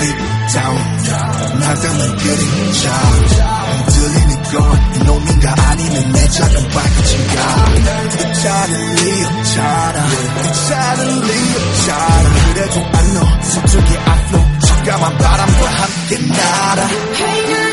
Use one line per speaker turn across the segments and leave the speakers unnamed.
sleep down 나다면 그린 자 흔들리는 건 이놈인가 아니면 내 작은 발끝인가 괜찮은 리 없잖아 괜찮은 리 없잖아 그래도 안너 서쪽의 안로 잠깐만 바람과 함께 날아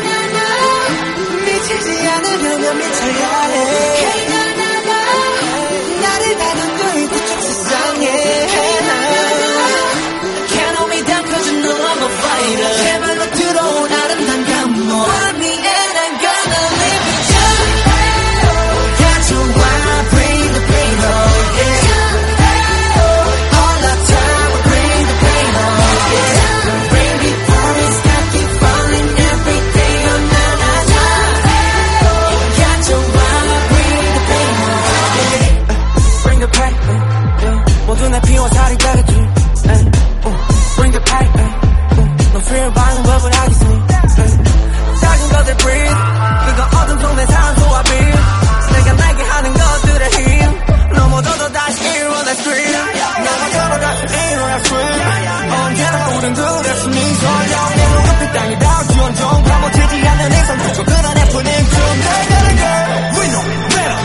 하는 듯 레슨인 서정 내 눈을 빛 땅이 다운 지원종 가보지지 않는 행성 그저 그런 애프닝 좀 내가는 걸 We know better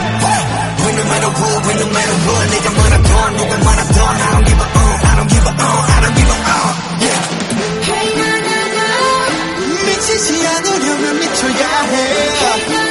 We know better who We know better who 내가 말하던 누가 말하던 I don't give a oh I don't give a oh I don't give a oh Yeah
Hey na na na.
미치지 않으려면 미쳐야 해
Hey na na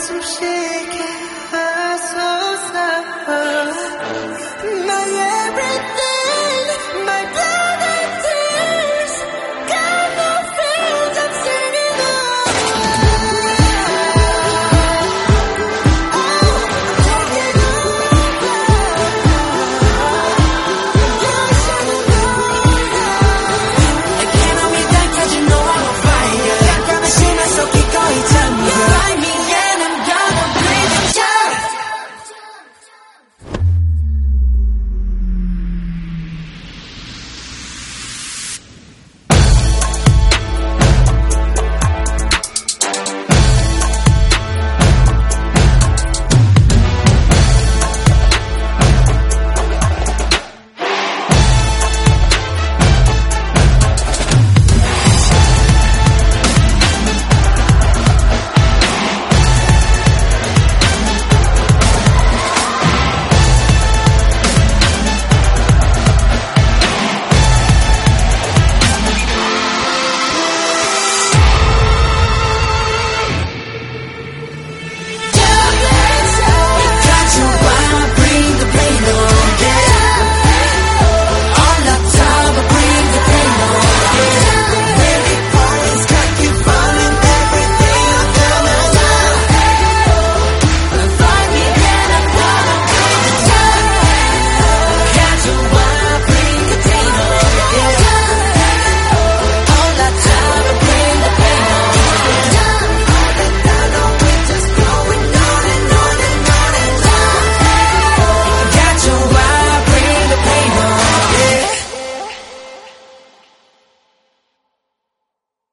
some shaking, I'm
so sad. Yes.